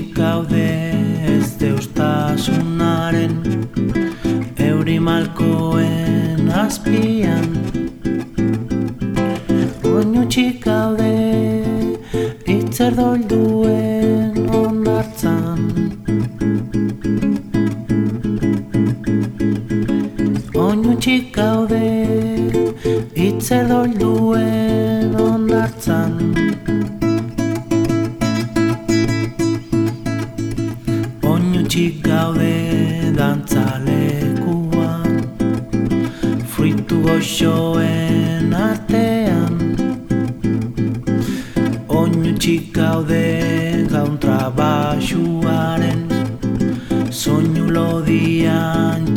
Urrutik gaude ez deustasunaren Eurimalkoen azpian. Oinutxik gaude itzer doiduen onartzan Oinutxik gaude itzer doiduen Oinu txik gaude dantzalekuan Fruitu goxoen artean. Oinu txik gaude gaun trabaxuaren Soinu lodian